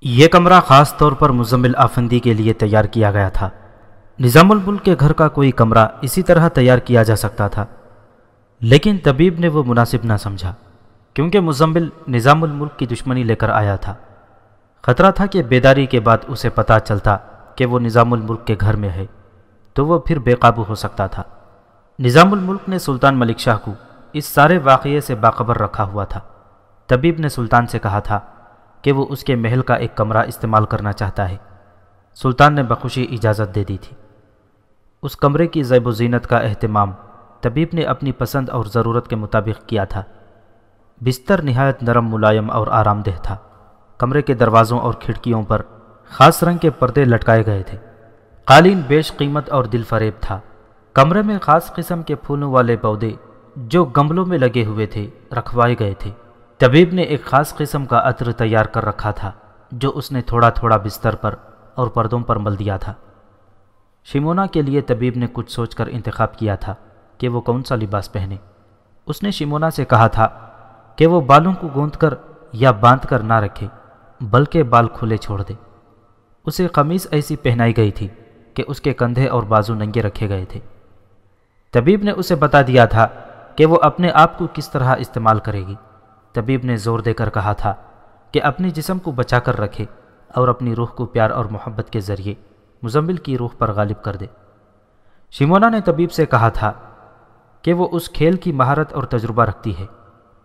یہ کمرہ خاص طور پر مزمل آفندی کے لیے تیار کیا گیا تھا۔ نظام الملک کے گھر کا کوئی کمرہ اسی طرح تیار کیا جا سکتا تھا۔ لیکن طبیب نے وہ مناسب نہ سمجھا، کیونکہ مزمل نظام الملک کی دشمنی لے کر آیا تھا۔ خطرہ تھا کہ بیداری کے بعد اسے پتہ چلتا کہ وہ نظام الملک کے گھر میں ہے، تو وہ پھر بے قابو ہو سکتا تھا۔ نظام الملک نے سلطان ملک شاہ کو اس سارے واقعے سے باخبر رکھا ہوا تھا۔ طبیب نے سلطان سے کہا تھا کہ وہ اس کے محل کا ایک کمرہ استعمال کرنا چاہتا ہے۔ سلطان نے بخوشی اجازت دے دی تھی۔ اس کمرے کی زیب و زینت کا اہتمام طبیب نے اپنی پسند اور ضرورت کے مطابق کیا تھا۔ بستر نہایت نرم، ملائم اور آرام دہ تھا۔ کمرے کے دروازوں اور کھڑکیوں پر خاص رنگ کے پردے لٹکائے گئے تھے۔ قالین بیش قیمت اور دل فریب تھا۔ کمرے میں خاص قسم کے پھولوں والے پودے جو گملوں میں لگے ہوئے تھے، رکھوائے گئے تھے۔ طبیب نے ایک خاص قسم کا عطر تیار کر رکھا تھا، جو اس نے تھوڑا تھوڑا بستر پر اور پردوں پر مل دیا تھا۔ شمونا کے لیے طبیب نے کچھ سوچ کر انتخاب کیا تھا کہ وہ کون سا لباس پہنے۔ اس نے شمونا سے کہا تھا کہ وہ بالوں کو گوند کر یا باندھ کر نہ رکھے، بلکہ بال کھلے چھوڑ دے۔ اسے قمیص ایسی پہنائی گئی تھی کہ اس کے کندھے اور بازو ننگے رکھے گئے تھے۔ طبیب نے اسے بتا دیا تھا کہ وہ اپنے آپ کو کس طرح استعمال کرے گی۔ طبیب نے زور دے کر کہا تھا کہ اپنی جسم کو بچا کر رکھے اور اپنی روح کو پیار اور محبت کے ذریعے مزمل کی روح پر غالب کر دے۔ شمونا نے طبیب سے کہا تھا کہ وہ اس کھیل کی مہارت اور تجربہ رکھتی ہے۔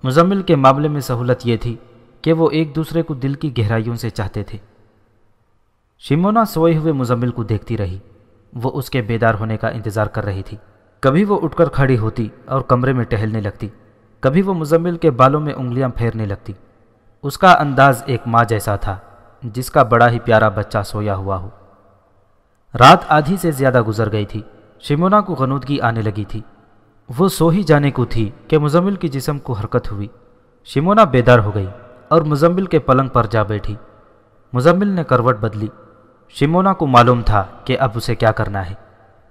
مزمل کے معاملے میں سہولت یہ تھی کہ وہ ایک دوسرے کو دل کی گہرائیوں سے چاہتے تھے۔ شمونا سوئے ہوئے مزمل کو دیکھتی رہی۔ وہ اس کے بیدار ہونے کا انتظار کر رہی تھی۔ کبھی وہ اٹھ کر کھڑی ہوتی اور کمرے میں ٹہلنے لگتی۔ کبھی وہ مزمل کے بالوں میں انگلیاں پھیرنے لگتی۔ اس کا انداز ایک ماں جیسا تھا، جس کا بڑا ہی پیارا بچہ سویا ہوا ہو۔ رات آدھی سے زیادہ گزر گئی تھی۔ شمونا کو غنودگی آنے لگی تھی۔ وہ سو ہی جانے کو تھی کہ مزمل کی جسم کو حرکت ہوئی۔ شمونا بیدار ہو گئی اور مزمل کے پلنگ پر جا بیٹھی۔ مزمل نے کروٹ بدلی۔ شمونا کو معلوم تھا کہ اب اسے کیا کرنا ہے۔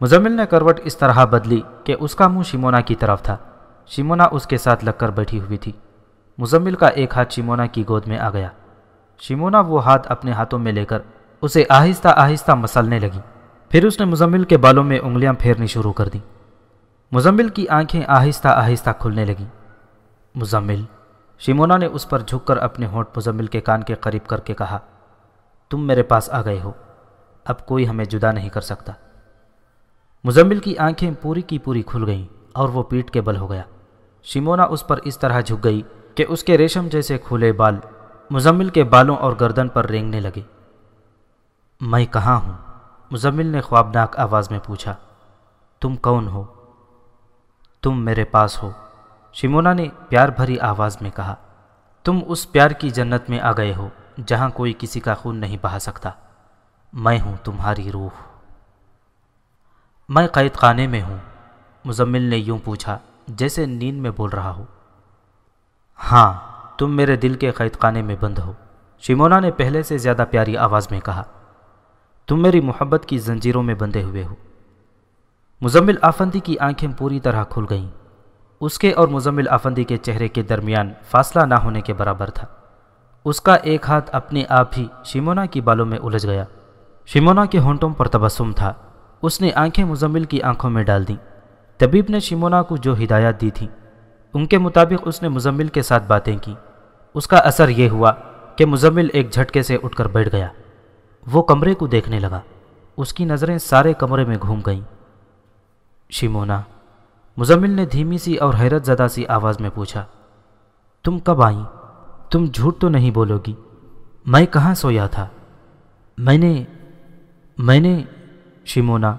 مزمل نے کروٹ اس طرح بدلی کہ اس کا منہ شمونا کی طرف تھا۔ شمونا اس کے ساتھ لگ کر بیٹھی ہوئی تھی۔ مزمل کا ایک ہاتھ شمونا کی گود میں آ گیا۔ شمونا وہ ہاتھ اپنے ہاتھوں میں لے کر اسے آہستہ آہستہ مسلنے لگی۔ پھر اس نے مزمل کے بالوں میں انگلیاں پھیرنی شروع کر دیں۔ مزمل کی آنکھیں آہستہ آہستہ کھلنے لگیں۔ مزمل شمونا نے اس پر جھک کر اپنے ہونٹ مزمل کے کان کے قریب کر کے کہا، تم میرے پاس آ گئے ہو۔ اب کوئی ہمیں جدا نہیں کر سکتا مزمل کی آنکھیں پوری کی پوری کھل گئیں اور وہ پیٹ کے بل ہو گیا۔ شمونا اس پر اس طرح جھک گئی کہ اس کے ریشم جیسے کھلے بال مزمل کے بالوں اور گردن پر رینگنے لگے۔ میں کہاں ہوں؟ مزمل نے خوابناک آواز میں پوچھا۔ تم کون ہو؟ تم میرے پاس ہو۔ شمونا نے پیار بھری آواز میں کہا۔ تم اس پیار کی جنت میں آ گئے ہو، جہاں کوئی کسی کا خون نہیں بہا سکتا۔ میں ہوں تمہاری روح۔ میں قید خانے میں ہوں، مزمل نے یوں پوچھا۔ جیسے نیند میں بول رہا ہو۔ ہاں تم میرے دل کے قید خانے میں بند ہو۔ شمونا نے پہلے سے زیادہ پیاری آواز میں کہا، تم میری محبت کی زنجیروں میں بندھے ہوئے ہو۔ مزمل آفندی کی آنکھیں پوری طرح کھل گئیں۔ اس کے اور مزمل آفندی کے چہرے کے درمیان فاصلہ نہ ہونے کے برابر تھا۔ اس کا ایک ہاتھ اپنے آپ ہی شمونا کی بالوں میں الجھ گیا۔ شمونا کے ہونٹوں پر تبسم تھا۔ اس نے آنکھیں مزمل کی آنکھوں میں ڈال دیں۔ طبیب نے شمونا کو جو ہدایات دی تھیں، ان کے مطابق اس نے مزمل کے ساتھ باتیں کی اس کا اثر یہ ہوا کہ مزمل ایک جھٹکے سے اٹھ کر بیٹھ گیا۔ وہ کمرے کو دیکھنے لگا۔ اس کی نظریں سارے کمرے میں گھوم گئیں۔ شمونا مزمل نے دھیمی سی اور حیرت زدہ سی آواز میں پوچھا، تم کب آئیں؟ تم جھوٹ تو نہیں بولو گی۔ میں کہاں سویا تھا؟ میں نے میں نے شمونا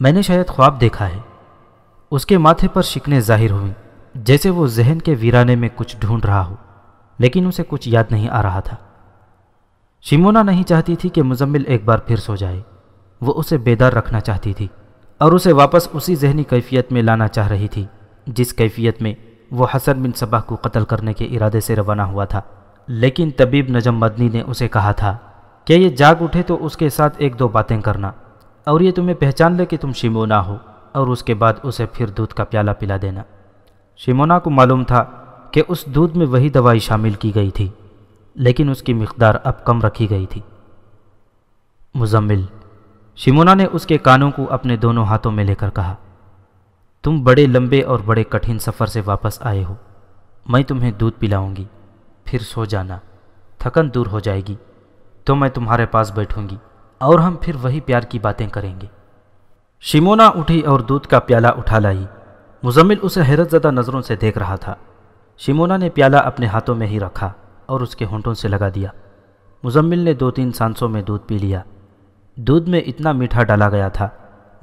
میں نے شاید خواب دیکھا ہے۔ اس کے ماتھے پر شکنے ظاہر ہوئیں، جیسے وہ ذہن کے ویرانے میں کچھ ڈھونڈ رہا ہو، لیکن اسے کچھ یاد نہیں آ رہا تھا۔ شمونا نہیں چاہتی تھی کہ مزمل ایک بار پھر سو جائے۔ وہ اسے بیدار رکھنا چاہتی تھی، اور اسے واپس اسی ذہنی کیفیت میں لانا چاہ رہی تھی، جس کیفیت میں وہ حسن بن صبح کو قتل کرنے کے ارادے سے روانہ ہوا تھا۔ لیکن طبیب نجم مدنی نے اسے کہا تھا کہ یہ جاگ اٹھے تو اس کے ساتھ ایک دو باتیں کرنا، اور یہ تمہیں پہچان لے کہ تم شمونا ہو۔ اور اس کے بعد اسے پھر دودھ کا پیالہ پلا دینا۔ شمونا کو معلوم تھا کہ اس دودھ میں وہی دوائی شامل کی گئی تھی، لیکن اس کی مقدار اب کم رکھی گئی تھی۔ مزمل شمونا نے اس کے کانوں کو اپنے دونوں ہاتھوں میں لے کر کہا، تم بڑے لمبے اور بڑے کٹھن سفر سے واپس آئے ہو۔ میں تمہیں دودھ پلاؤں گی، پھر سو جانا، تھکن دور ہو جائے گی، تو میں تمہارے پاس بیٹھوں گی اور ہم پھر وہی پیار کی باتیں کریں گے۔ شمونا اٹھی اور دودھ کا پیالہ اٹھا لائی۔ مزمل اسے حیرت زدہ نظروں سے دیکھ رہا تھا۔ شمونا نے پیالہ اپنے ہاتھوں میں ہی رکھا اور اس کے ہونٹوں سے لگا دیا۔ مزمل نے دو تین سانسوں میں دودھ پی لیا۔ دودھ میں اتنا میٹھا ڈالا گیا تھا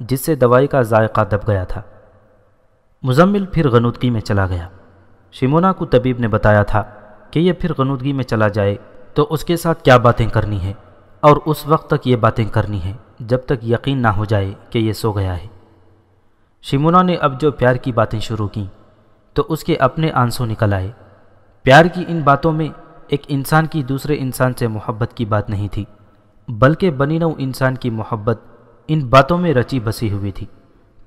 جس سے دوائی کا ذائقہ دب گیا تھا۔ مزمل پھر غنودگی میں چلا گیا۔ شمونا کو طبیب نے بتایا تھا کہ یہ پھر غنودگی میں چلا جائے تو اس کے ساتھ کیا باتیں کرنی ہیں اور اس وقت تک یہ باتیں کرنی ہیں۔ جب تک یقین نہ ہو جائے کہ یہ سو گیا ہے۔ شمونا نے اب جو پیار کی باتیں شروع کیں، تو اس کے اپنے آنسوں نکل آئے۔ پیار کی ان باتوں میں ایک انسان کی دوسرے انسان سے محبت کی بات نہیں تھی، بلکہ بنی نو انسان کی محبت ان باتوں میں رچی بسی ہوئی تھی۔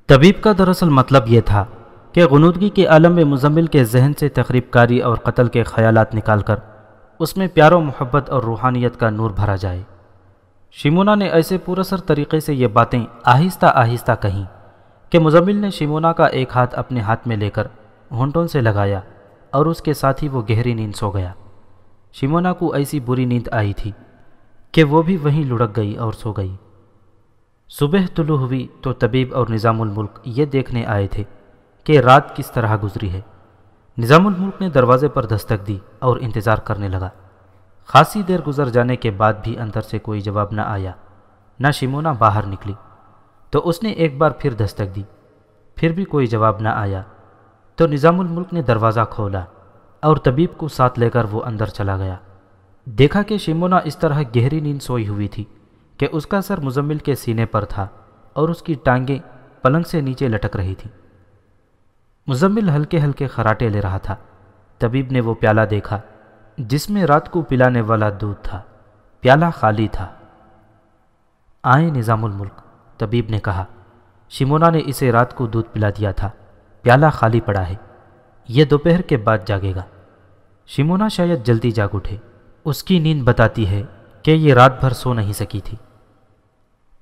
طبیب کا دراصل مطلب یہ تھا کہ غنودگی کے عالم میں مزمل کے ذہن سے تقریب کاری اور قتل کے خیالات نکال کر اس میں پیار و محبت اور روحانیت کا نور بھرا جائے۔ شمونا نے ایسے پورسر طریقے سے یہ باتیں آہستہ آہستہ کہیں کہ مزمل نے شمونا کا ایک ہاتھ اپنے ہاتھ میں لے کر ہونٹوں سے لگایا اور اس کے ساتھ ہی وہ گہری نیند سو گیا۔ شمونا کو ایسی بری نیند آئی تھی کہ وہ بھی وہیں لڑک گئی اور سو گئی۔ صبح طلوع ہوئی تو طبیب اور نظام الملک یہ دیکھنے آئے تھے کہ رات کس طرح گزری ہے۔ نظام الملک نے دروازے پر دستک دی اور انتظار کرنے لگا۔ خاصی دیر گزر جانے کے بعد بھی اندر سے کوئی جواب نہ آیا۔ نہ شمونا باہر نکلی۔ تو اس نے ایک بار پھر دستک دی۔ پھر بھی کوئی جواب نہ آیا۔ تو نظام الملک نے دروازہ کھولا اور طبیب کو ساتھ لے کر وہ اندر چلا گیا۔ دیکھا کہ شمونا اس طرح گہری نیند سوئی ہوئی تھی کہ اس کا سر مزمل کے سینے پر تھا اور اس کی ٹانگیں پلنگ سے نیچے لٹک رہی تھیں۔ مزمل ہلکے ہلکے خراٹے لے رہا تھا۔ طبیب نے وہ پیالہ دیکھا۔ جس میں رات کو پلانے والا دودھ تھا، پیالہ خالی تھا۔ آئیں نظام الملک، طبیب نے کہا شمونا نے اسے رات کو دودھ پلا دیا تھا، پیالہ خالی پڑا ہے، یہ دوپہر کے بعد جاگے گا۔ شمونا شاید جلدی جاگ اٹھے، اس کی نیند بتاتی ہے کہ یہ رات بھر سو نہیں سکی تھی۔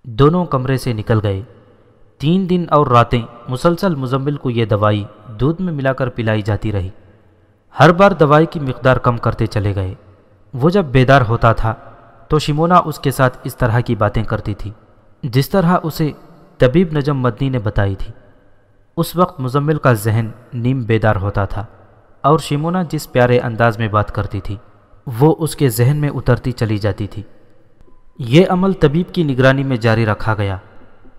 دونوں کمرے سے نکل گئے۔ تین دن اور راتیں مسلسل مزمل کو یہ دوائی دودھ میں ملا کر پلائی جاتی رہی۔ ہر بار دوائی کی مقدار کم کرتے چلے گئے۔ وہ جب بیدار ہوتا تھا تو شمونا اس کے ساتھ اس طرح کی باتیں کرتی تھی، جس طرح اسے طبیب نجم مدنی نے بتائی تھی۔ اس وقت مزمل کا ذہن نیم بیدار ہوتا تھا اور شمونا جس پیارے انداز میں بات کرتی تھی، وہ اس کے ذہن میں اترتی چلی جاتی تھی۔ یہ عمل طبیب کی نگرانی میں جاری رکھا گیا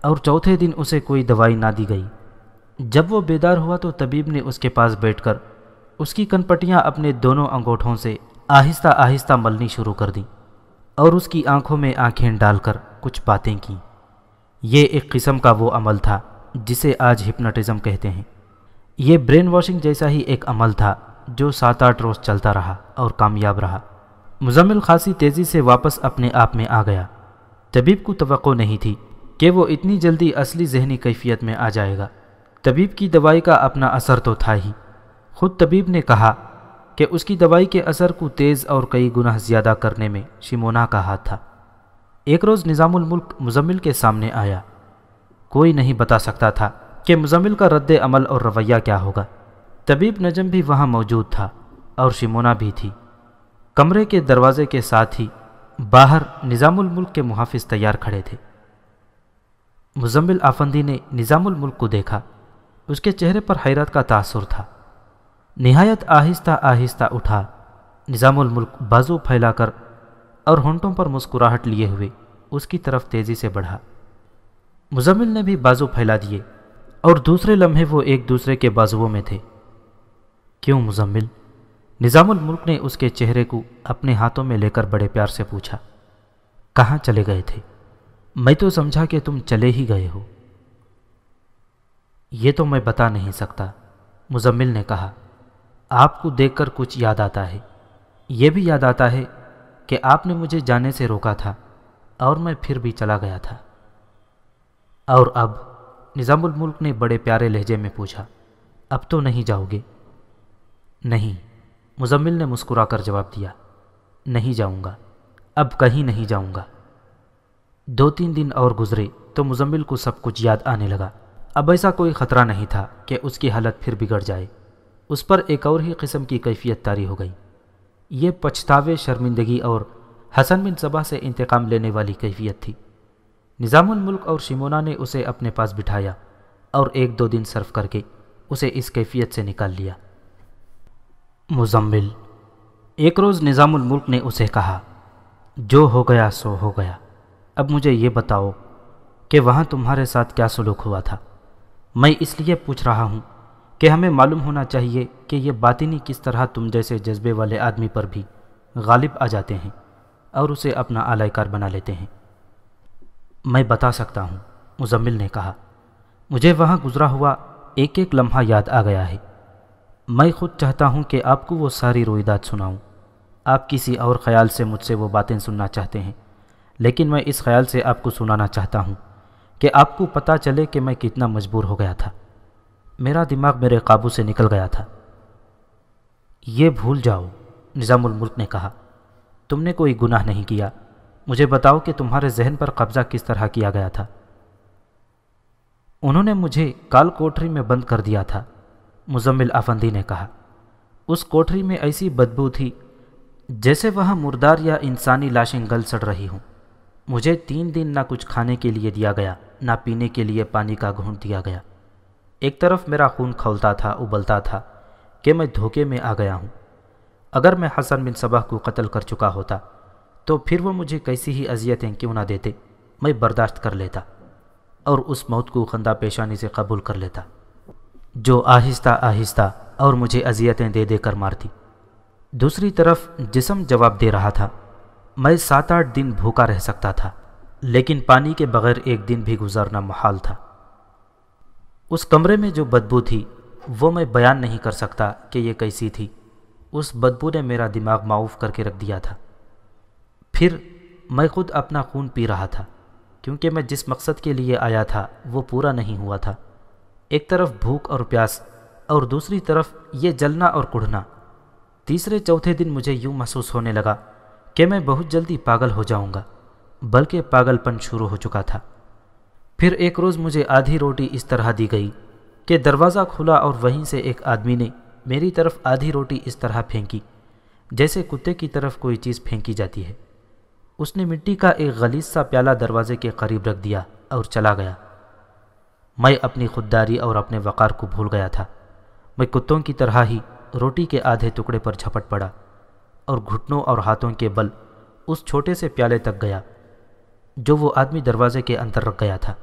اور چوتھے دن اسے کوئی دوائی نہ دی گئی۔ جب وہ بیدار ہوا تو طبیب نے اس کے پاس بیٹھ کر اس کی کنپٹیاں اپنے دونوں انگوٹھوں سے آہستہ آہستہ ملنی شروع کر دیں اور اس کی آنکھوں میں آنکھیں ڈال کر کچھ باتیں کیں۔ یہ ایک قسم کا وہ عمل تھا جسے آج ہپناٹزم کہتے ہیں۔ یہ برین واشنگ جیسا ہی ایک عمل تھا جو سات آٹھ روز چلتا رہا اور کامیاب رہا۔ مزمل خاصی تیزی سے واپس اپنے آپ میں آ گیا۔ طبیب کو توقع نہیں تھی کہ وہ اتنی جلدی اصلی ذہنی کیفیت میں آ جائے گا۔ طبیب کی دوائی کا اپنا اثر تو تھا ہی۔ خود طبیب نے کہا کہ اس کی دوائی کے اثر کو تیز اور کئی گناہ زیادہ کرنے میں شمونا کا ہاتھ تھا۔ ایک روز نظام الملک مزمل کے سامنے آیا۔ کوئی نہیں بتا سکتا تھا کہ مزمل کا رد عمل اور رویہ کیا ہوگا۔ طبیب نجم بھی وہاں موجود تھا اور شمونا بھی تھی۔ کمرے کے دروازے کے ساتھ ہی باہر نظام الملک کے محافظ تیار کھڑے تھے۔ مزمل آفندی نے نظام الملک کو دیکھا۔ اس کے چہرے پر حیرت کا تاثر تھا۔ نہایت آہستہ آہستہ اٹھا۔ نظام الملک بازو پھیلا کر اور ہونٹوں پر مسکراہٹ لیے ہوئے اس کی طرف تیزی سے بڑھا۔ مزمل نے بھی بازو پھیلا دیے اور دوسرے لمحے وہ ایک دوسرے کے بازوؤں میں تھے۔ کیوں مزمل؟ نظام الملک نے اس کے چہرے کو اپنے ہاتھوں میں لے کر بڑے پیار سے پوچھا، کہاں چلے گئے تھے؟ میں تو سمجھا کہ تم چلے ہی گئے ہو۔ یہ تو میں بتا نہیں سکتا، مزمل نے کہا۔ آپ کو دیکھ کر کچھ یاد آتا ہے۔ یہ بھی یاد آتا ہے کہ آپ نے مجھے جانے سے روکا تھا اور میں پھر بھی چلا گیا تھا۔ اور اب نظام الملک نے بڑے پیارے لہجے میں پوچھا، اب تو نہیں جاؤ گے؟ نہیں، مزمل نے مسکرا کر جواب دیا، نہیں جاؤں گا، اب کہیں نہیں جاؤں گا۔ دو تین دن اور گزرے تو مزمل کو سب کچھ یاد آنے لگا۔ اب ایسا کوئی خطرہ نہیں تھا کہ اس کی حالت پھر بگڑ جائے۔ اس پر ایک اور ہی قسم کی کیفیت تاری ہو گئی۔ یہ پچھتاوے شرمندگی اور حسن بن صبا سے انتقام لینے والی کیفیت تھی۔ نظام الملک اور شمونا نے اسے اپنے پاس بٹھایا اور ایک دو دن صرف کر کے اسے اس کیفیت سے نکال لیا۔ مزمل۔ ایک روز نظام الملک نے اسے کہا، جو ہو گیا سو ہو گیا۔ اب مجھے یہ بتاؤ کہ وہاں تمہارے ساتھ کیا سلوک ہوا تھا۔ میں اس لیے پوچھ رہا ہوں کہ ہمیں معلوم ہونا چاہیے کہ یہ باطنی کس طرح تم جیسے جذبے والے آدمی پر بھی غالب آ جاتے ہیں اور اسے اپنا اعلی کار بنا لیتے ہیں۔ میں بتا سکتا ہوں، مزمل نے کہا، مجھے وہاں گزرا ہوا ایک ایک لمحہ یاد آ گیا ہے۔ میں خود چاہتا ہوں کہ آپ کو وہ ساری رویدات سناؤں۔ آپ کسی اور خیال سے مجھ سے وہ باتیں سننا چاہتے ہیں، لیکن میں اس خیال سے آپ کو سنانا چاہتا ہوں کہ آپ کو پتہ چلے کہ میں کتنا مجبور ہو گیا تھا۔ میرا دماغ میرے قابو سے نکل گیا تھا۔ یہ بھول جاؤ، نظام الملک نے کہا۔ تم نے کوئی گناہ نہیں کیا۔ مجھے بتاؤ کہ تمہارے ذہن پر قبضہ کس طرح کیا گیا تھا۔ انہوں نے مجھے کال کوٹری میں بند کر دیا تھا، مزمل آفندی نے کہا۔ اس کوٹری میں ایسی بدبو تھی جیسے وہاں مردار یا انسانی لاشیں گل سڑ رہی ہوں۔ مجھے تین دن نہ کچھ کھانے کے لیے دیا گیا، نہ پینے کے لیے پانی کا گھونٹ دیا گیا۔ ایک طرف میرا خون کھولتا تھا، ابلتا تھا کہ میں دھوکے میں آ گیا ہوں۔ اگر میں حسن بن صبح کو قتل کر چکا ہوتا، تو پھر وہ مجھے کیسی ہی اذیتیں کیوں نہ دیتے، میں برداشت کر لیتا اور اس موت کو خندہ پیشانی سے قبول کر لیتا۔ جو آہستہ آہستہ اور مجھے اذیتیں دے دے کر مارتی۔ دوسری طرف جسم جواب دے رہا تھا، میں سات آٹھ دن بھوکا رہ سکتا تھا، لیکن پانی کے بغیر ایک دن بھی گزارنا محال تھا۔ اس کمرے میں جو بدبو تھی، وہ میں بیان نہیں کر سکتا کہ یہ کیسی تھی۔ اس بدبو نے میرا دماغ معاف کر کے رکھ دیا تھا۔ پھر میں خود اپنا خون پی رہا تھا، کیونکہ میں جس مقصد کے لیے آیا تھا، وہ پورا نہیں ہوا تھا۔ ایک طرف بھوک اور پیاس، اور دوسری طرف یہ جلنا اور کڑھنا۔ تیسرے چوتھے دن مجھے یوں محسوس ہونے لگا کہ میں بہت جلدی پاگل ہو جاؤں گا، بلکہ پاگل پن شروع ہو چکا تھا۔ پھر ایک روز مجھے آدھی روٹی اس طرح دی گئی کہ دروازہ کھلا اور وہیں سے ایک آدمی نے میری طرف آدھی روٹی اس طرح پھینکی، جیسے کتے کی طرف کوئی چیز پھینکی جاتی ہے۔ اس نے مٹی کا ایک غلیظ سا پیالہ دروازے کے قریب رکھ دیا اور چلا گیا۔ میں اپنی خودداری اور اپنے وقار کو بھول گیا تھا۔ میں کتوں کی طرح ہی روٹی کے آدھے ٹکڑے پر جھپٹ پڑا اور گھٹنوں اور ہاتھوں کے بل اس چھوٹے سے پیالے تک گیا جو وہ آدمی دروازے کے اندر رکھ گیا تھا۔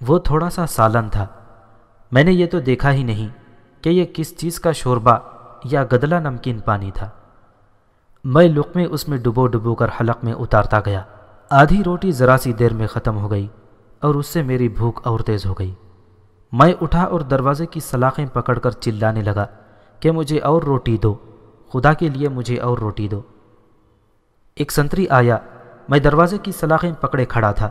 وہ تھوڑا سا سالن تھا۔ میں نے یہ تو دیکھا ہی نہیں کہ یہ کس چیز کا شوربہ یا گدلا نمکین پانی تھا۔ میں لقمے اس میں ڈبو ڈبو کر حلق میں اتارتا گیا۔ آدھی روٹی ذرا سی دیر میں ختم ہو گئی اور اس سے میری بھوک اور تیز ہو گئی۔ میں اٹھا اور دروازے کی سلاخیں پکڑ کر چلانے لگا کہ مجھے اور روٹی دو۔ خدا کے لیے مجھے اور روٹی دو۔ ایک سنتری آیا۔ میں دروازے کی سلاخیں پکڑے کھڑا تھا۔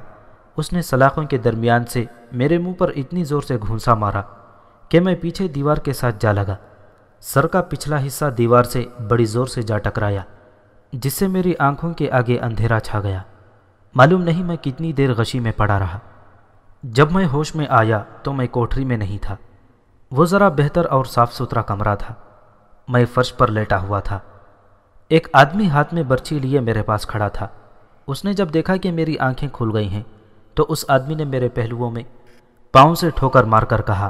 اس نے سلاخوں کے درمیان سے میرے منہ پر اتنی زور سے گھونسا مارا کہ میں پیچھے دیوار کے ساتھ جا لگا۔ سر کا پچھلا حصہ دیوار سے بڑی زور سے جا ٹکرایا، جس سے میری آنکھوں کے آگے اندھیرا چھا گیا۔ معلوم نہیں میں کتنی دیر غشی میں پڑا رہا۔ جب میں ہوش میں آیا تو میں کوٹری میں نہیں تھا۔ وہ ذرا بہتر اور صاف ستھرا کمرہ تھا۔ میں فرش پر لیٹا ہوا تھا۔ ایک آدمی ہاتھ میں برچھی لیے میرے پاس کھڑا تھا۔ اس نے جب دیکھا کہ میری آنکھیں کھل گئی ہیں تو اس آدمی نے میرے پہلوؤں میں پاؤں سے ٹھوکر مار کر کہا،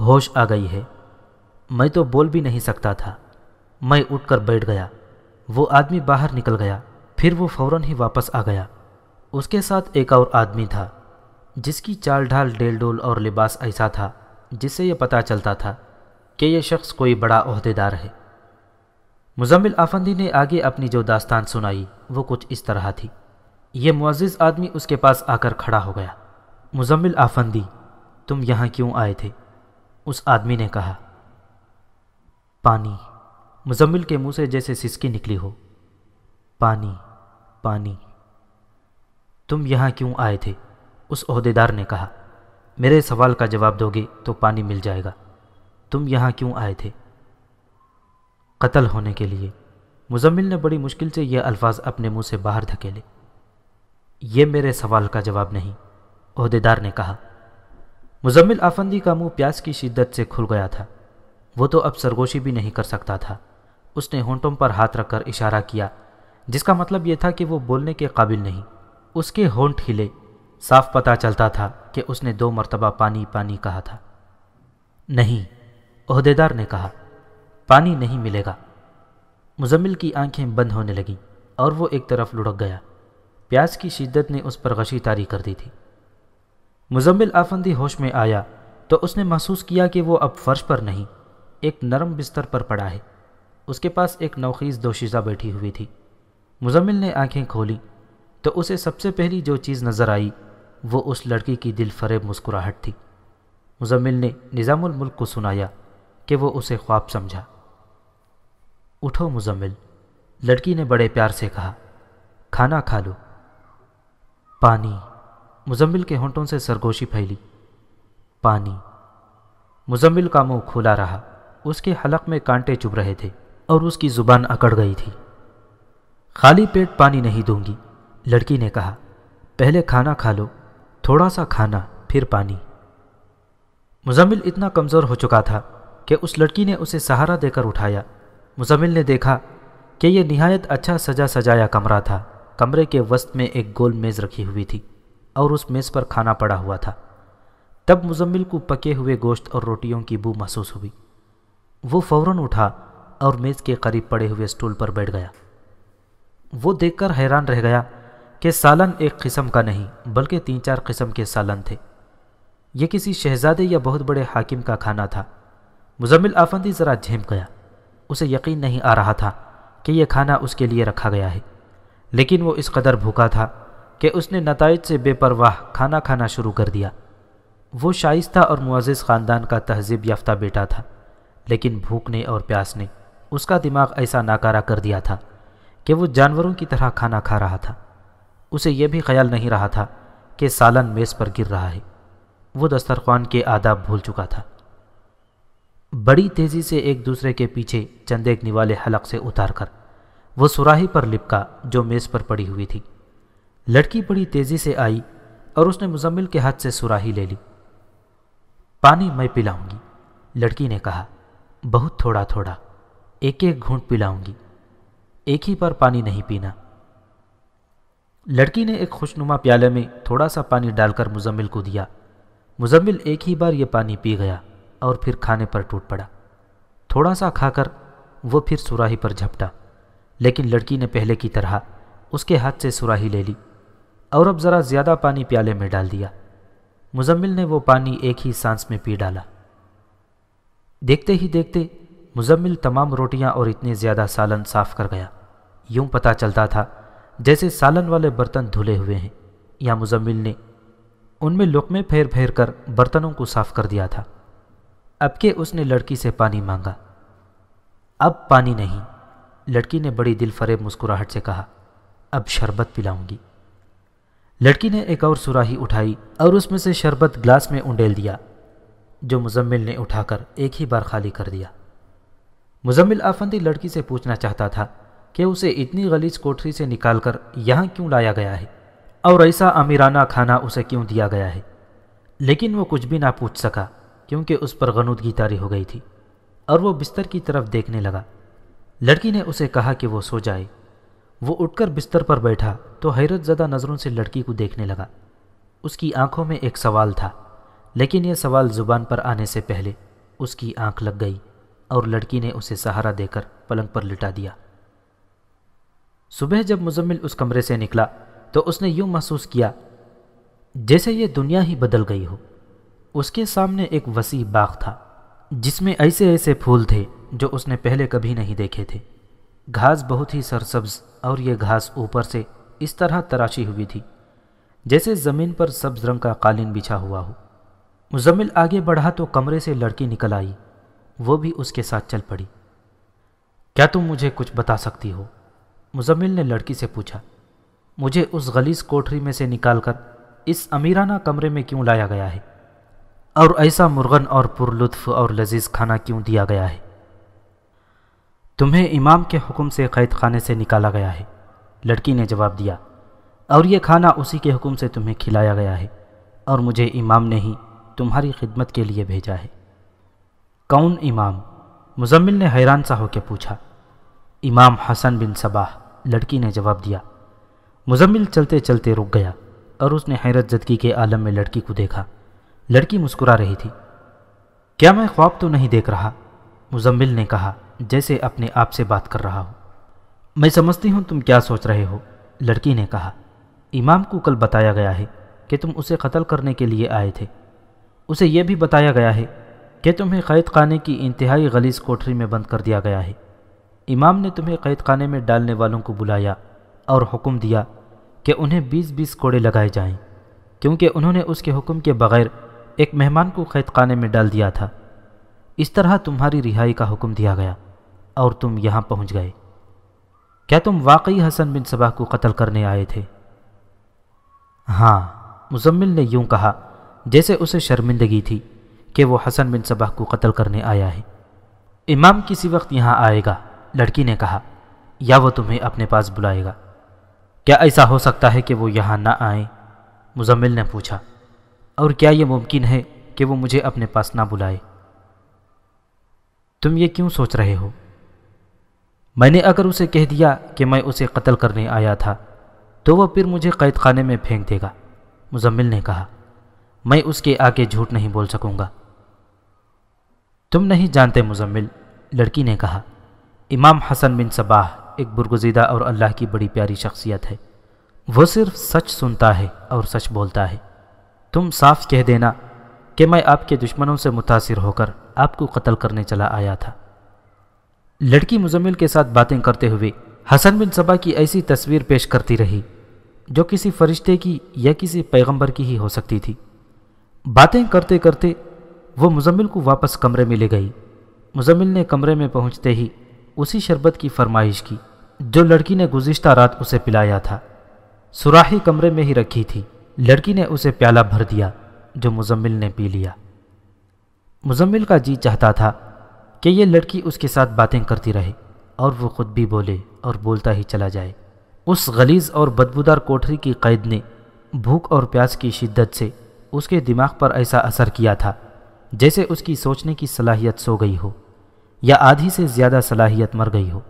ہوش آ گئی ہے۔ میں تو بول بھی نہیں سکتا تھا۔ میں اٹھ کر بیٹھ گیا۔ وہ آدمی باہر نکل گیا۔ پھر وہ فوراً ہی واپس آ گیا۔ اس کے ساتھ ایک اور آدمی تھا، جس کی چال ڈھال ڈیل ڈول اور لباس ایسا تھا جس سے یہ پتہ چلتا تھا کہ یہ شخص کوئی بڑا عہدے دار ہے۔ مزمل آفندی نے آگے اپنی جو داستان سنائی، وہ کچھ اس طرح تھی۔ یہ معزز آدمی اس کے پاس آ کر کھڑا ہو گیا۔ مزمل آفندی، تم یہاں کیوں آئے تھے؟ اس آدمی نے کہا، پانی، مزمل کے منہ سے جیسے سسکی نکلی ہو۔ پانی پانی۔ تم یہاں کیوں آئے تھے؟ اس عہدے دار نے کہا، میرے سوال کا جواب دو گے تو پانی مل جائے گا۔ تم یہاں کیوں آئے تھے؟ قتل ہونے کے لیے۔ مزمل نے بڑی مشکل سے یہ الفاظ اپنے منہ سے باہر دھکیلے۔ یہ میرے سوال کا جواب نہیں، عہدیدار نے کہا۔ مزمل آفندی کا منہ پیاس کی شدت سے کھل گیا تھا۔ وہ تو اب سرگوشی بھی نہیں کر سکتا تھا۔ اس نے ہونٹوں پر ہاتھ رکھ کر اشارہ کیا، جس کا مطلب یہ تھا کہ وہ بولنے کے قابل نہیں۔ اس کے ہونٹ ہلے، صاف پتہ چلتا تھا کہ اس نے دو مرتبہ پانی پانی کہا تھا۔ نہیں، عہدیدار نے کہا، پانی نہیں ملے گا۔ مزمل کی آنکھیں بند ہونے لگیں اور وہ ایک طرف لڑک گیا۔ پیاس کی شدت نے اس پر غشی تاری کر دی تھی۔ مزمل آفندی ہوش میں آیا تو اس نے محسوس کیا کہ وہ اب فرش پر نہیں، ایک نرم بستر پر پڑا ہے۔ اس کے پاس ایک نوخیز دوشیزہ بیٹھی ہوئی تھی۔ مزمل نے آنکھیں کھولی تو اسے سب سے پہلی جو چیز نظر آئی وہ اس لڑکی کی دل فریب مسکراہٹ تھی۔ مزمل نے نظام الملک کو سنایا کہ وہ اسے خواب سمجھا۔ اٹھو مزمل، لڑکی نے بڑے پیار سے کہا، کھانا کھا لو۔ پانی۔ مزمل کے ہونٹوں سے سرگوشی پھیلی۔ پانی۔ مزمل کا منہ کھولا رہا۔ اس کے حلق میں کانٹے چب رہے تھے اور اس کی زبان اکڑ گئی تھی۔ خالی پیٹ پانی نہیں دوں گی۔ لڑکی نے کہا، پہلے کھانا کھا لو، تھوڑا سا کھانا، پھر پانی۔ مزمل اتنا کمزور ہو چکا تھا کہ اس لڑکی نے اسے سہارا دے کر اٹھایا۔ مزمل نے دیکھا کہ یہ نہایت اچھا سجا سجایا کمرہ تھا۔ کمرے کے وسط میں ایک گول میز رکھی ہوئی تھی اور اس میز پر کھانا پڑا ہوا تھا۔ تب مزمل کو پکے ہوئے گوشت اور روٹیوں کی بو محسوس ہوئی۔ وہ فوراً اٹھا اور میز کے قریب پڑے ہوئے اسٹول پر بیٹھ گیا۔ وہ دیکھ کر حیران رہ گیا کہ سالن ایک قسم کا نہیں بلکہ تین چار قسم کے سالن تھے۔ یہ کسی شہزادے یا بہت بڑے حاکم کا کھانا تھا۔ مزمل آفندی ذرا جھیم گیا۔ اسے یقین نہیں آ رہا تھا کہ یہ کھانا اس کے لیے رکھا گیا ہے۔ لیکن وہ اس قدر بھوکا تھا کہ اس نے نتائج سے بے پرواہ کھانا کھانا شروع کر دیا۔ وہ شائستہ اور معزز خاندان کا تہذیب یافتہ بیٹا تھا، لیکن بھوک نے اور پیاس نے اس کا دماغ ایسا ناکارہ کر دیا تھا کہ وہ جانوروں کی طرح کھانا کھا رہا تھا۔ اسے یہ بھی خیال نہیں رہا تھا کہ سالن میز پر گر رہا ہے۔ وہ دسترخوان کے آداب بھول چکا تھا۔ بڑی تیزی سے ایک دوسرے کے پیچھے چند ایک نوالے حلق سے اتار کر وہ سراہی پر لپکا جو میز پر پڑی ہوئی تھی۔ لڑکی بڑی تیزی سے آئی اور اس نے مزمل کے ہاتھ سے سراہی لے لی۔ پانی میں پلاؤں گی، لڑکی نے کہا۔ بہت تھوڑا تھوڑا، ایک ایک گھونٹ پلاؤں گی۔ ایک ہی پر پانی نہیں پینا۔ لڑکی نے ایک خوشنما پیالے میں تھوڑا سا پانی ڈال کر مزمل کو دیا۔ مزمل ایک ہی بار یہ پانی پی گیا اور پھر کھانے پر ٹوٹ پڑا۔ تھوڑا سا کھا کر وہ پھر سراہی پر جھپٹا۔ لیکن لڑکی نے پہلے کی طرح اس کے ہاتھ سے سراہی لے لی اور اب ذرا زیادہ پانی پیالے میں ڈال دیا۔ مزمل نے وہ پانی ایک ہی سانس میں پی ڈالا۔ دیکھتے ہی دیکھتے مزمل تمام روٹیاں اور اتنے زیادہ سالن صاف کر گیا۔ یوں پتہ چلتا تھا جیسے سالن والے برتن دھلے ہوئے ہیں یا مزمل نے ان میں لقمے پھیر پھیر کر برتنوں کو صاف کر دیا تھا۔ اب کہ اس نے لڑکی سے پانی مانگا۔ اب پانی نہیں۔ لڑکی نے بڑی دل فریب مسکراہٹ سے کہا، اب شربت پلاؤں گی۔ لڑکی نے ایک اور سراہی اٹھائی اور اس میں سے شربت گلاس میں انڈیل دیا، جو مزمل نے اٹھا کر ایک ہی بار خالی کر دیا۔ مزمل آفندی لڑکی سے پوچھنا چاہتا تھا کہ اسے اتنی غلیظ کوٹری سے نکال کر یہاں کیوں لایا گیا ہے اور ایسا امیرانہ کھانا اسے کیوں دیا گیا ہے۔ لیکن وہ کچھ بھی نہ پوچھ سکا کیونکہ اس پر غنودگی تاری ہو گئی تھی اور وہ بستر کی طرف دیکھنے لگا۔ لڑکی نے اسے کہا کہ وہ سو جائے۔ وہ اٹھ کر بستر پر بیٹھا تو حیرت زدہ نظروں سے لڑکی کو دیکھنے لگا۔ اس کی آنکھوں میں ایک سوال تھا، لیکن یہ سوال زبان پر آنے سے پہلے اس کی آنکھ لگ گئی اور لڑکی نے اسے سہارا دے کر پلنگ پر لٹا دیا۔ صبح جب مزمل اس کمرے سے نکلا تو اس نے یوں محسوس کیا جیسے یہ دنیا ہی بدل گئی ہو۔ اس کے سامنے ایک وسیع باغ تھا جس میں ایسے ایسے پھول تھے۔ جو اس نے پہلے کبھی نہیں دیکھے تھے۔ گھاس بہت ہی سرسبز اور یہ گھاس اوپر سے اس طرح تراشی ہوئی تھی، جیسے زمین پر سبز رنگ کا قالین بچھا ہوا ہو۔ مزمل آگے بڑھا تو کمرے سے لڑکی نکل آئی، وہ بھی اس کے ساتھ چل پڑی۔ کیا تم مجھے کچھ بتا سکتی ہو؟ مزمل نے لڑکی سے پوچھا۔ مجھے اس غلیظ کوٹری میں سے نکال کر اس امیرانہ کمرے میں کیوں لایا گیا ہے؟ اور ایسا مرغن اور پر لطف اور لذیذ کھانا کیوں دیا گیا ہے؟ تمہیں امام کے حکم سے قید خانے سے نکالا گیا ہے۔ لڑکی نے جواب دیا، اور یہ کھانا اسی کے حکم سے تمہیں کھلایا گیا ہے، اور مجھے امام نے ہی تمہاری خدمت کے لیے بھیجا ہے۔ کون امام؟ مزمل نے حیران سا ہو کے پوچھا۔ امام حسن بن صباح، لڑکی نے جواب دیا۔ مزمل چلتے چلتے رک گیا، اور اس نے حیرت زدگی کے عالم میں لڑکی کو دیکھا۔ لڑکی مسکرا رہی تھی۔ کیا میں خواب تو نہیں دیکھ رہا؟ مزمل نے کہا۔ جیسے اپنے آپ سے بات کر رہا ہوں میں سمجھتی ہوں تم کیا سوچ رہے ہو۔ لڑکی نے کہا، امام کو کل بتایا گیا ہے کہ تم اسے قتل کرنے کے لیے آئے تھے۔ اسے یہ بھی بتایا گیا ہے کہ تمہیں قید خانے کی انتہائی غلیظ کوٹری میں بند کر دیا گیا ہے۔ امام نے تمہیں قید خانے میں ڈالنے والوں کو بلایا اور حکم دیا کہ انہیں بیس بیس کوڑے لگائے جائیں، کیونکہ انہوں نے اس کے حکم کے بغیر ایک مہمان کو قید خانے میں ڈال دیا تھا۔ اس طرح تمہاری رہائی کا حکم دیا گیا۔ اور تم یہاں پہنچ گئے۔ کیا تم واقعی حسن بن صباح کو قتل کرنے آئے تھے؟ ہاں مزمل نے یوں کہا، جیسے اسے شرمندگی تھی کہ وہ حسن بن صباح کو قتل کرنے آیا ہے۔ امام کسی وقت یہاں آئے گا، لڑکی نے کہا، یا وہ تمہیں اپنے پاس بلائے گا۔ کیا ایسا ہو سکتا ہے کہ وہ یہاں نہ آئیں؟ مزمل نے پوچھا۔ اور کیا یہ ممکن ہے کہ وہ مجھے اپنے پاس نہ بلائے؟ تم یہ کیوں سوچ رہے ہو؟ میں نے اگر اسے کہہ دیا کہ میں اسے قتل کرنے آیا تھا، تو وہ پھر مجھے قید خانے میں پھینک دے گا۔ مزمل نے کہا، میں اس کے آگے جھوٹ نہیں بول سکوں گا۔ تم نہیں جانتے مزمل، لڑکی نے کہا، امام حسن بن صباح ایک برگزیدہ اور اللہ کی بڑی پیاری شخصیت ہے۔ وہ صرف سچ سنتا ہے اور سچ بولتا ہے۔ تم صاف کہہ دینا کہ میں آپ کے دشمنوں سے متاثر ہو کر آپ کو قتل کرنے چلا آیا تھا۔ لڑکی مزمل کے ساتھ باتیں کرتے ہوئے حسن بن صبا کی ایسی تصویر پیش کرتی رہی جو کسی فرشتے کی یا کسی پیغمبر کی ہی ہو سکتی تھی۔ باتیں کرتے کرتے وہ مزمل کو واپس کمرے میں لے گئی۔ مزمل نے کمرے میں پہنچتے ہی اسی شربت کی فرمائش کی جو لڑکی نے گزشتہ رات اسے پلایا تھا۔ سراہی کمرے میں ہی رکھی تھی۔ لڑکی نے اسے پیالہ بھر دیا جو مزمل نے پی لیا۔ مزمل کا جی چاہتا تھا کہ یہ لڑکی اس کے ساتھ باتیں کرتی رہے اور وہ خود بھی بولے اور بولتا ہی چلا جائے۔ اس غلیظ اور بدبودار کوٹری کی قید نے بھوک اور پیاس کی شدت سے اس کے دماغ پر ایسا اثر کیا تھا جیسے اس کی سوچنے کی صلاحیت سو گئی ہو یا آدھی سے زیادہ صلاحیت مر گئی ہو۔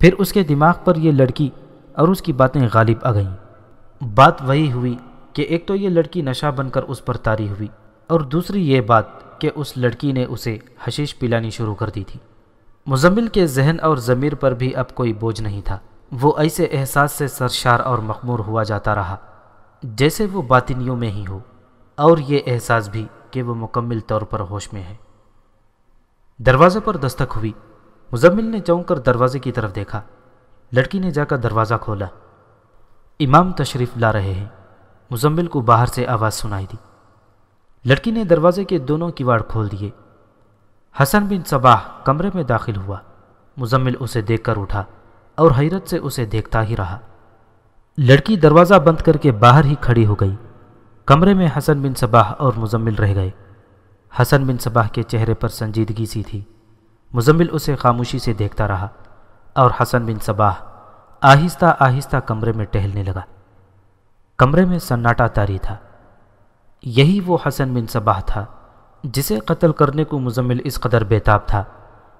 پھر اس کے دماغ پر یہ لڑکی اور اس کی باتیں غالب آ گئیں۔ بات وہی ہوئی کہ ایک تو یہ لڑکی نشہ بن کر اس پر تاری ہوئی۔ اور دوسری یہ بات کہ اس لڑکی نے اسے حشیش پلانی شروع کر دی تھی۔ مزمل کے ذہن اور ضمیر پر بھی اب کوئی بوجھ نہیں تھا۔ وہ ایسے احساس سے سرشار اور مخمور ہوا جاتا رہا، جیسے وہ باطنیوں میں ہی ہو۔ اور یہ احساس بھی کہ وہ مکمل طور پر ہوش میں ہے۔ دروازے پر دستک ہوئی۔ مزمل نے چونک کر دروازے کی طرف دیکھا۔ لڑکی نے جا کر دروازہ کھولا۔ امام تشریف لا رہے ہیں۔ مزمل کو باہر سے آواز سنائی دی۔ لڑکی نے دروازے کے دونوں کیواڑ کھول دیے۔ حسن بن صباح کمرے میں داخل ہوا۔ مزمل اسے دیکھ کر اٹھا اور حیرت سے اسے دیکھتا ہی رہا۔ لڑکی دروازہ بند کر کے باہر ہی کھڑی ہو گئی۔ کمرے میں حسن بن صباح اور مزمل رہ گئے۔ حسن بن صباح کے چہرے پر سنجیدگی سی تھی۔ مزمل اسے خاموشی سے دیکھتا رہا اور حسن بن صباح آہستہ آہستہ کمرے میں ٹہلنے لگا۔ کمرے میں سناٹا تاری تھا۔ یہی وہ حسن بن صباح تھا جسے قتل کرنے کو مزمل اس قدر بیتاب تھا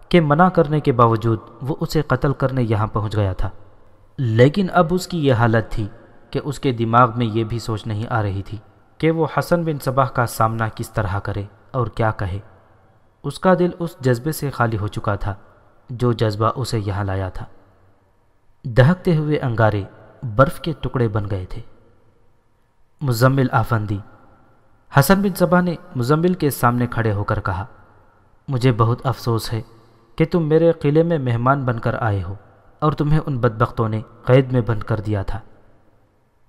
کہ منع کرنے کے باوجود وہ اسے قتل کرنے یہاں پہنچ گیا تھا۔ لیکن اب اس کی یہ حالت تھی کہ اس کے دماغ میں یہ بھی سوچ نہیں آ رہی تھی کہ وہ حسن بن صباح کا سامنا کس طرح کرے اور کیا کہے۔ اس کا دل اس جذبے سے خالی ہو چکا تھا جو جذبہ اسے یہاں لایا تھا۔ دہکتے ہوئے انگارے برف کے ٹکڑے بن گئے تھے۔ مزمل آفندی حسن بن صبا نے مزمل کے سامنے کھڑے ہو کر کہا، مجھے بہت افسوس ہے کہ تم میرے قلعے میں مہمان بن کر آئے ہو اور تمہیں ان بدبختوں نے قید میں بند کر دیا تھا۔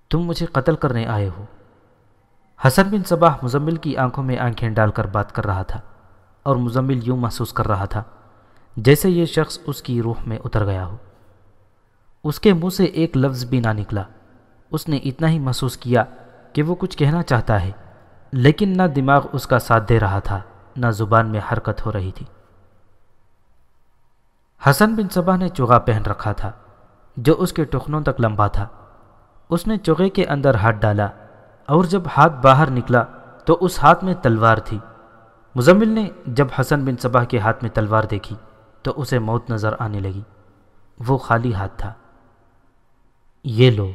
تم مجھے قتل کرنے آئے ہو۔ حسن بن صباح مزمل کی آنکھوں میں آنکھیں ڈال کر بات کر رہا تھا اور مزمل یوں محسوس کر رہا تھا جیسے یہ شخص اس کی روح میں اتر گیا ہو۔ اس کے منہ سے ایک لفظ بھی نہ نکلا۔ اس نے اتنا ہی محسوس کیا کہ وہ کچھ کہنا چاہتا ہے۔ لیکن نہ دماغ اس کا ساتھ دے رہا تھا، نہ زبان میں حرکت ہو رہی تھی۔ حسن بن صبا نے چوغا پہن رکھا تھا، جو اس کے ٹخنوں تک لمبا تھا۔ اس نے چوغے کے اندر ہاتھ ڈالا اور جب ہاتھ باہر نکلا تو اس ہاتھ میں تلوار تھی۔ مزمل نے جب حسن بن صبا کے ہاتھ میں تلوار دیکھی تو اسے موت نظر آنے لگی۔ وہ خالی ہاتھ تھا۔ یہ لو۔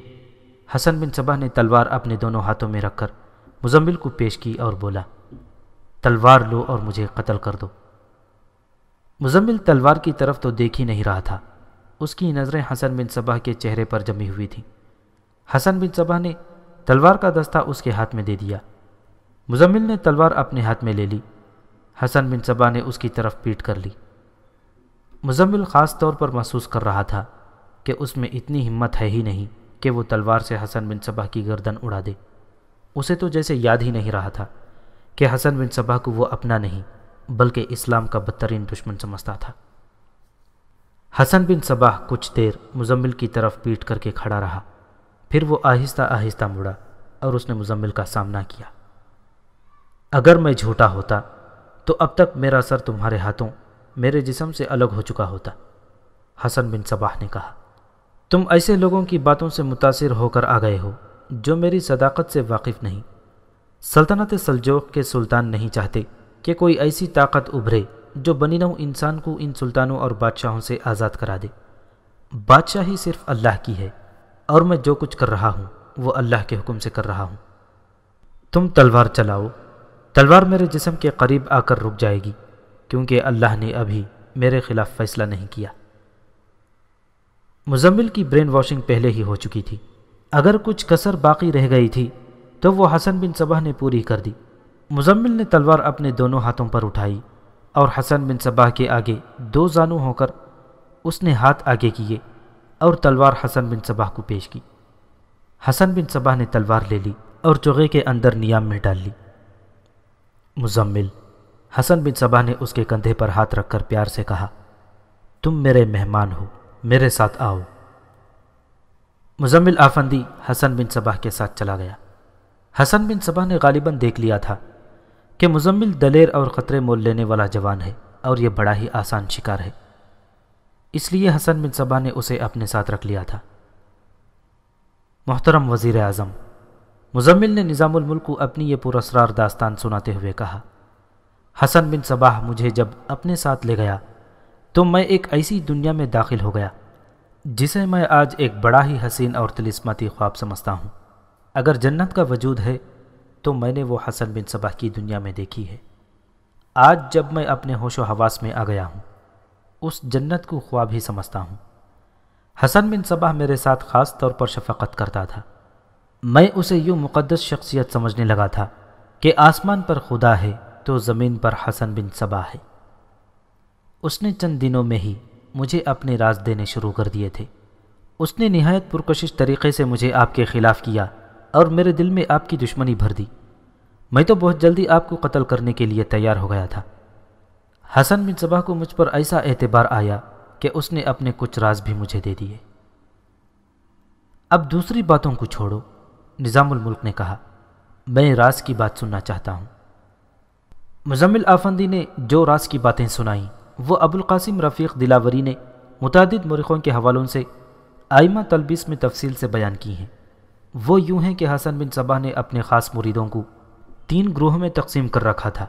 حسن بن صبا نے تلوار اپنے دونوں ہاتھوں میں رکھ کر مزمل کو پیش کی اور بولا، تلوار لو اور مجھے قتل کر دو۔ مزمل تلوار کی طرف تو دیکھ ہی نہیں رہا تھا۔ اس کی نظریں حسن بن صبح کے چہرے پر جمی ہوئی تھیں۔ حسن بن صبح نے تلوار کا دستہ اس کے ہاتھ میں دے دیا۔ مزمل نے تلوار اپنے ہاتھ میں لے لی۔ حسن بن صبح نے اس کی طرف پیٹ کر لی۔ مزمل خاص طور پر محسوس کر رہا تھا کہ اس میں اتنی ہمت ہے ہی نہیں کہ وہ تلوار سے حسن بن صبح کی گردن اڑا دے۔ اسے تو جیسے یاد ہی نہیں رہا تھا کہ حسن بن صبح کو وہ اپنا نہیں، بلکہ اسلام کا بدترین دشمن سمجھتا تھا۔ حسن بن صباح کچھ دیر مزمل کی طرف پیٹ کر کے کھڑا رہا۔ پھر وہ آہستہ آہستہ مڑا اور اس نے مزمل کا سامنا کیا۔ اگر میں جھوٹا ہوتا، تو اب تک میرا سر تمہارے ہاتھوں میرے جسم سے الگ ہو چکا ہوتا، حسن بن صباح نے کہا۔ تم ایسے لوگوں کی باتوں سے متاثر ہو کر آ گئے ہو۔ جو میری صداقت سے واقف نہیں۔ سلطنت سلجوق کے سلطان نہیں چاہتے کہ کوئی ایسی طاقت ابھرے جو بنی نو انسان کو ان سلطانوں اور بادشاہوں سے آزاد کرا دے۔ بادشاہی صرف اللہ کی ہے اور میں جو کچھ کر رہا ہوں وہ اللہ کے حکم سے کر رہا ہوں۔ تم تلوار چلاؤ۔ تلوار میرے جسم کے قریب آ کر رک جائے گی کیونکہ اللہ نے ابھی میرے خلاف فیصلہ نہیں کیا۔ مزمل کی برین واشنگ پہلے ہی ہو چکی تھی۔ اگر کچھ کسر باقی رہ گئی تھی تو وہ حسن بن صبح نے پوری کر دی۔ مزمل نے تلوار اپنے دونوں ہاتھوں پر اٹھائی اور حسن بن صباح کے آگے دو زانو ہو کر اس نے ہاتھ آگے کیے اور تلوار حسن بن صباح کو پیش کی۔ حسن بن صباح نے تلوار لے لی اور چوغے کے اندر نیام میں ڈال لی۔ مزمل، حسن بن صباح نے اس کے کندھے پر ہاتھ رکھ کر پیار سے کہا، تم میرے مہمان ہو، میرے ساتھ آؤ۔ مزمل آفندی حسن بن صباح کے ساتھ چلا گیا۔ حسن بن صباح نے غالباً دیکھ لیا تھا کہ مزمل دلیر اور خطرے مول لینے والا جوان ہے اور یہ بڑا ہی آسان شکار ہے۔ اس لیے حسن بن صبا نے اسے اپنے ساتھ رکھ لیا تھا۔ محترم وزیر اعظم، مزمل نے نظام الملک کو اپنی یہ پراسرار داستان سناتے ہوئے کہا، حسن بن صباح مجھے جب اپنے ساتھ لے گیا تو میں ایک ایسی دنیا میں داخل ہو گیا جسے میں آج ایک بڑا ہی حسین اور تلسماتی خواب سمجھتا ہوں۔ اگر جنت کا وجود ہے، تو میں نے وہ حسن بن صبح کی دنیا میں دیکھی ہے۔ آج جب میں اپنے ہوش و حواس میں آ گیا ہوں، اس جنت کو خواب ہی سمجھتا ہوں۔ حسن بن صبح میرے ساتھ خاص طور پر شفقت کرتا تھا۔ میں اسے یوں مقدس شخصیت سمجھنے لگا تھا کہ آسمان پر خدا ہے تو زمین پر حسن بن صبا ہے۔ اس نے چند دنوں میں ہی مجھے اپنے راز دینے شروع کر دیے تھے۔ اس نے نہایت پرکشش طریقے سے مجھے آپ کے خلاف کیا اور میرے دل میں آپ کی دشمنی بھر دی۔ میں تو بہت جلدی آپ کو قتل کرنے کے لیے تیار ہو گیا تھا۔ حسن بن صبح کو مجھ پر ایسا اعتبار آیا کہ اس نے اپنے کچھ راز بھی مجھے دے دیے۔ اب دوسری باتوں کو چھوڑو، نظام الملک نے کہا۔ میں راز کی بات سننا چاہتا ہوں۔ مزمل آفندی نے جو راز کی باتیں سنائیں وہ ابوالقاسم رفیق دلاوری نے متعدد مرخوں کے حوالوں سے آئمہ تلبیس میں تفصیل سے بیان کی ہیں۔ وہ یوں ہیں کہ حسن بن صبا نے اپنے خاص مریدوں کو تین گروہ میں تقسیم کر رکھا تھا۔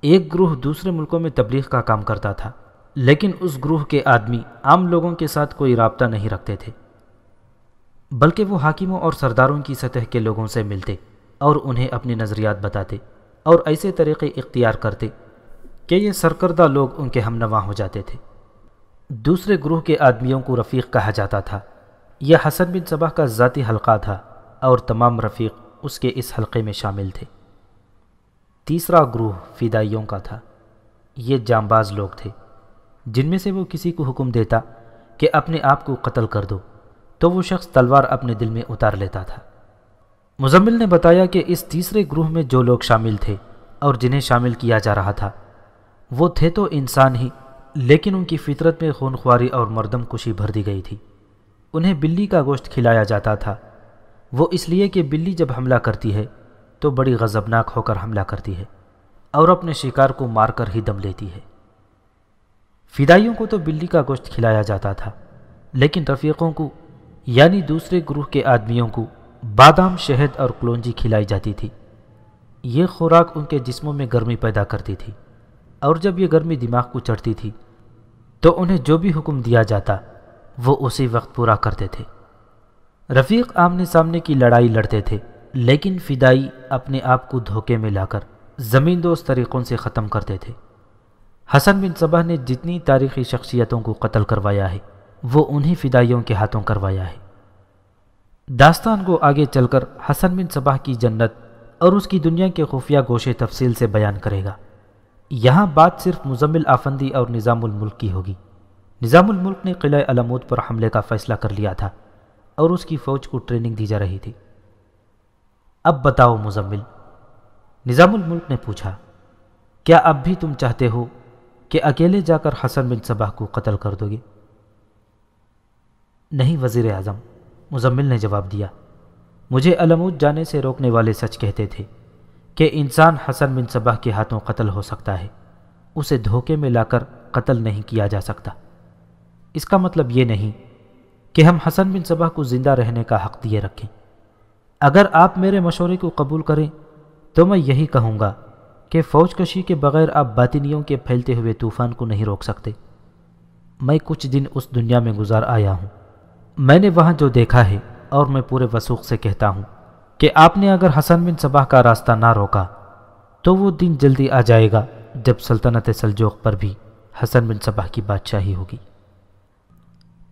ایک گروہ دوسرے ملکوں میں تبلیغ کا کام کرتا تھا، لیکن اس گروہ کے آدمی عام لوگوں کے ساتھ کوئی رابطہ نہیں رکھتے تھے، بلکہ وہ حاکموں اور سرداروں کی سطح کے لوگوں سے ملتے اور انہیں اپنی نظریات بتاتے اور ایسے طریقے اختیار کرتے کہ یہ سرکردہ لوگ ان کے ہم نواں ہو جاتے تھے۔ دوسرے گروہ کے آدمیوں کو رفیق کہا جاتا تھا۔ یہ حسن بن صبح کا ذاتی حلقہ تھا اور تمام رفیق اس کے اس حلقے میں شامل تھے۔ تیسرا گروہ فدائیوں کا تھا۔ یہ جامباز لوگ تھے۔ جن میں سے وہ کسی کو حکم دیتا کہ اپنے آپ کو قتل کر دو، تو وہ شخص تلوار اپنے دل میں اتار لیتا تھا۔ مزمل نے بتایا کہ اس تیسرے گروہ میں جو لوگ شامل تھے اور جنہیں شامل کیا جا رہا تھا وہ تھے تو انسان ہی، لیکن ان کی فطرت میں خونخواری اور مردم کشی بھر دی گئی تھی۔ انہیں بلی کا گوشت کھلایا جاتا تھا۔ وہ اس لیے کہ بلی جب حملہ کرتی ہے، تو بڑی غضبناک ہو کر حملہ کرتی ہے اور اپنے شکار کو مار کر ہی دم لیتی ہے۔ فدائیوں کو تو بلی کا گوشت کھلایا جاتا تھا، لیکن رفیقوں کو یعنی دوسرے گروہ کے آدمیوں کو، بادام، شہد اور کلونجی کھلائی جاتی تھی۔ یہ خوراک ان کے جسموں میں گرمی پیدا کرتی تھی۔ اور جب یہ گرمی دماغ کو چڑھتی تھی تو انہیں جو بھی حکم دیا جاتا، وہ اسی وقت پورا کرتے تھے۔ رفیق آمنے سامنے کی لڑائی لڑتے تھے، لیکن فدائی اپنے آپ کو دھوکے میں لا کر زمین دوست طریقوں سے ختم کرتے تھے۔ حسن بن صبح نے جتنی تاریخی شخصیتوں کو قتل کروایا ہے، وہ انہی فدائیوں کے ہاتھوں کروایا ہے۔ داستان کو آگے چل کر حسن بن صبح کی جنت اور اس کی دنیا کے خفیہ گوشے تفصیل سے بیان کرے گا۔ یہاں بات صرف مزمل آفندی اور نظام الملک کی ہوگی۔ نظام الملک نے قلعہ علمود پر حملے کا فیصلہ کر لیا تھا اور اس کی فوج کو ٹریننگ دی جا رہی تھی۔ اب بتاؤ مزمل، نظام الملک نے پوچھا، کیا اب بھی تم چاہتے ہو کہ اکیلے جا کر حسن بن صباح کو قتل کر دو گے؟ نہیں وزیر اعظم، مزمل نے جواب دیا، مجھے علمود جانے سے روکنے والے سچ کہتے تھے۔ کہ انسان حسن بن صباح کے ہاتھوں قتل ہو سکتا ہے۔ اسے دھوکے میں لا کر قتل نہیں کیا جا سکتا۔ اس کا مطلب یہ نہیں کہ ہم حسن بن صبح کو زندہ رہنے کا حق دیے رکھیں۔ اگر آپ میرے مشورے کو قبول کریں، تو میں یہی کہوں گا کہ فوج کشی کے بغیر آپ باطنیوں کے پھیلتے ہوئے طوفان کو نہیں روک سکتے۔ میں کچھ دن اس دنیا میں گزار آیا ہوں۔ میں نے وہاں جو دیکھا ہے اور میں پورے وسوخ سے کہتا ہوں۔ کہ آپ نے اگر حسن بن صبح کا راستہ نہ روکا، تو وہ دن جلدی آ جائے گا جب سلطنت سلجوق پر بھی حسن بن صبح کی بادشاہی ہوگی۔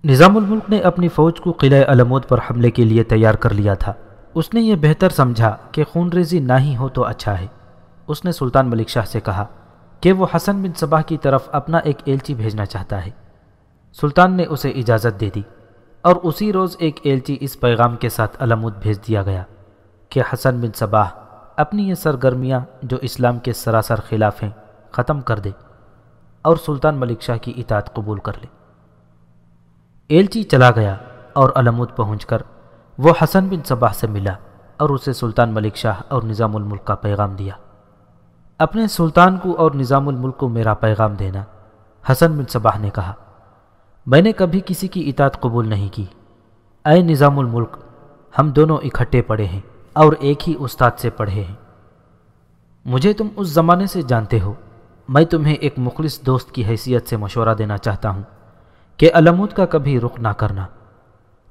نظام الملک نے اپنی فوج کو قلعہ علمود پر حملے کے لیے تیار کر لیا تھا۔ اس نے یہ بہتر سمجھا کہ خون ریزی نہ ہی ہو تو اچھا ہے۔ اس نے سلطان ملک شاہ سے کہا کہ وہ حسن بن صباح کی طرف اپنا ایک ایلچی بھیجنا چاہتا ہے۔ سلطان نے اسے اجازت دے دی اور اسی روز ایک ایلچی اس پیغام کے ساتھ علمود بھیج دیا گیا۔ کہ حسن بن صباح اپنی یہ سرگرمیاں جو اسلام کے سراسر خلاف ہیں، ختم کر دے اور سلطان ملک شاہ کی اطاعت قبول کر لے۔ ایلچی چلا گیا اور علمود پہنچ کر وہ حسن بن صباح سے ملا اور اسے سلطان ملک شاہ اور نظام الملک کا پیغام دیا۔ اپنے سلطان کو اور نظام الملک کو میرا پیغام دینا، حسن بن صباح نے کہا۔ میں نے کبھی کسی کی اطاعت قبول نہیں کی۔ اے نظام الملک، ہم دونوں اکٹھے پڑھے ہیں۔ اور ایک ہی استاد سے پڑھے ہیں۔ مجھے تم اس زمانے سے جانتے ہو۔ میں تمہیں ایک مخلص دوست کی حیثیت سے مشورہ دینا چاہتا ہوں کہ علمود کا کبھی رخ نہ کرنا۔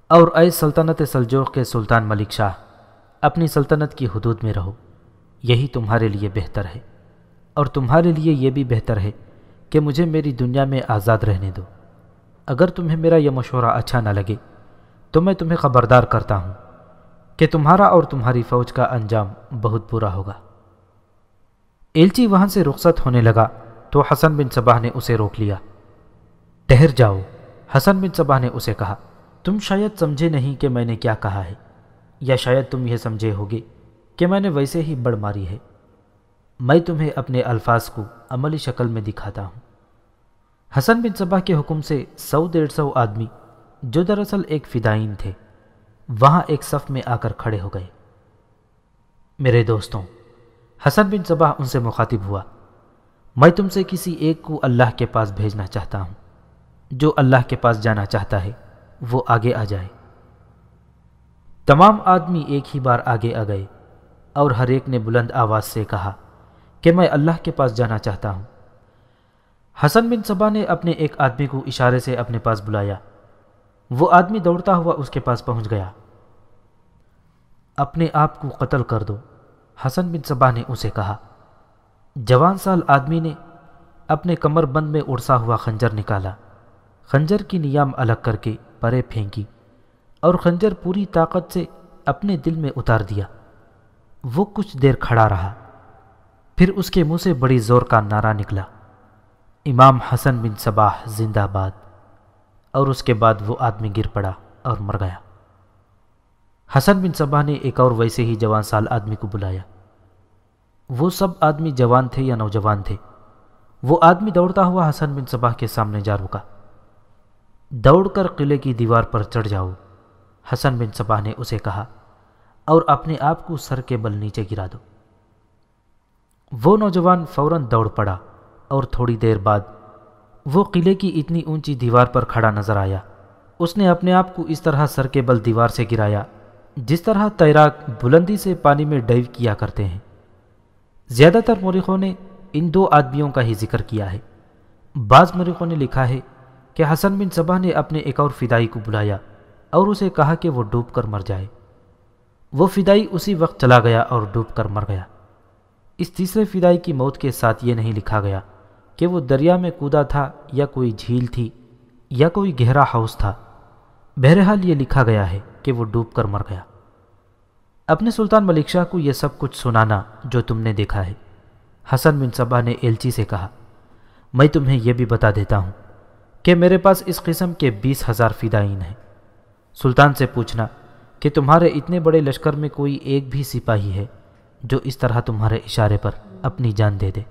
اور اے سلطنت سلجوق کے سلطان ملک شاہ، اپنی سلطنت کی حدود میں رہو۔ یہی تمہارے لیے بہتر ہے۔ اور تمہارے لیے یہ بھی بہتر ہے کہ مجھے میری دنیا میں آزاد رہنے دو۔ اگر تمہیں میرا یہ مشورہ اچھا نہ لگے تو میں تمہیں خبردار کرتا ہوں۔ کہ تمہارا اور تمہاری فوج کا انجام بہت برا ہوگا۔ ایلچی وہاں سے رخصت ہونے لگا تو حسن بن صباح نے اسے روک لیا۔ ٹہر جاؤ، حسن بن صباح نے اسے کہا۔ تم شاید سمجھے نہیں کہ میں نے کیا کہا ہے، یا شاید تم یہ سمجھے ہوگے کہ میں نے ویسے ہی بڑھ ماری ہے۔ میں تمہیں اپنے الفاظ کو عملی شکل میں دکھاتا ہوں۔ حسن بن صبح کے حکم سے سو ڈیڑھ سو آدمی جو دراصل ایک فدائین تھے۔ وہاں ایک صف میں آ کر کھڑے ہو گئے۔ میرے دوستوں، حسن بن صبح ان سے مخاطب ہوا۔ میں تم سے کسی ایک کو اللہ کے پاس بھیجنا چاہتا ہوں۔ جو اللہ کے پاس جانا چاہتا ہے، وہ آگے آ جائے۔ تمام آدمی ایک ہی بار آگے آ گئے اور ہر ایک نے بلند آواز سے کہا کہ میں اللہ کے پاس جانا چاہتا ہوں۔ حسن بن صبا نے اپنے ایک آدمی کو اشارے سے اپنے پاس بلایا۔ وہ آدمی دوڑتا ہوا اس کے پاس پہنچ گیا۔ اپنے آپ کو قتل کر دو۔ حسن بن صبا نے اسے کہا، جوان سال آدمی نے اپنے کمر بند میں اڑسا ہوا خنجر نکالا۔ خنجر کی نیام الگ کر کے پرے پھینکی اور خنجر پوری طاقت سے اپنے دل میں اتار دیا۔ وہ کچھ دیر کھڑا رہا۔ پھر اس کے منہ سے بڑی زور کا نعرہ نکلا۔ امام حسن بن صباح زندہ باد۔ اور اس کے بعد وہ آدمی گر پڑا اور مر گیا۔ حسن بن صباح نے ایک اور ویسے ہی جوان سال آدمی کو بلایا۔ وہ سب آدمی جوان تھے یا نوجوان تھے؟ وہ آدمی دوڑتا ہوا حسن بن صباح کے سامنے جا رکا۔ دوڑ کر قلعے کی دیوار پر چڑھ جاؤ، حسن بن صباح نے اسے کہا، اور اپنے آپ کو سر کے بل نیچے گرا دو۔ وہ نوجوان فوراً دوڑ پڑا، اور تھوڑی دیر بعد وہ قلعے کی اتنی اونچی دیوار پر کھڑا نظر آیا۔ اس نے اپنے آپ کو اس طرح سر کے بل دیوار سے گرایا۔ جس طرح تیراک بلندی سے پانی میں ڈائیو کیا کرتے ہیں، زیادہ تر مورخوں نے ان دو آدمیوں کا ہی ذکر کیا ہے۔ بعض مورخوں نے لکھا ہے کہ حسن بن صبح نے اپنے ایک اور فدائی کو بلایا اور اسے کہا کہ وہ ڈوب کر مر جائے۔ وہ فدائی اسی وقت چلا گیا اور ڈوب کر مر گیا۔ اس تیسرے فدائی کی موت کے ساتھ یہ نہیں لکھا گیا کہ وہ دریا میں کودا تھا یا کوئی جھیل تھی یا کوئی گہرا ہاؤس تھا۔ بہرحال یہ لکھا گیا ہے کہ وہ ڈوب کر مر گیا۔ اپنے سلطان ملک شاہ کو یہ سب کچھ سنانا جو تم نے دیکھا ہے، حسن بن صبا نے ایلچی سے کہا، میں تمہیں یہ بھی بتا دیتا ہوں کہ میرے پاس اس قسم کے بیس ہزار فدائین ہیں۔ سلطان سے پوچھنا کہ تمہارے اتنے بڑے لشکر میں کوئی ایک بھی سپاہی ہے جو اس طرح تمہارے اشارے پر اپنی جان دے دے۔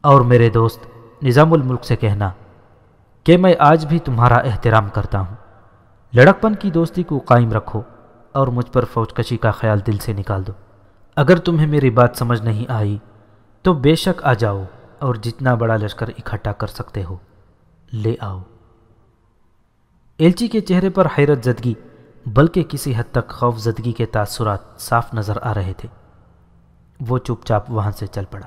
اور میرے دوست، نظام الملک سے کہنا کہ میں آج بھی تمہارا احترام کرتا ہوں۔ لڑکپن کی دوستی کو قائم رکھو اور مجھ پر فوج کشی کا خیال دل سے نکال دو۔ اگر تمہیں میری بات سمجھ نہیں آئی تو بے شک آ جاؤ اور جتنا بڑا لشکر اکٹھا کر سکتے ہو۔ لے آؤ۔ ایلچی کے چہرے پر حیرت زدگی، بلکہ کسی حد تک خوف زدگی کے تاثرات صاف نظر آ رہے تھے۔ وہ چپ چاپ وہاں سے چل پڑا۔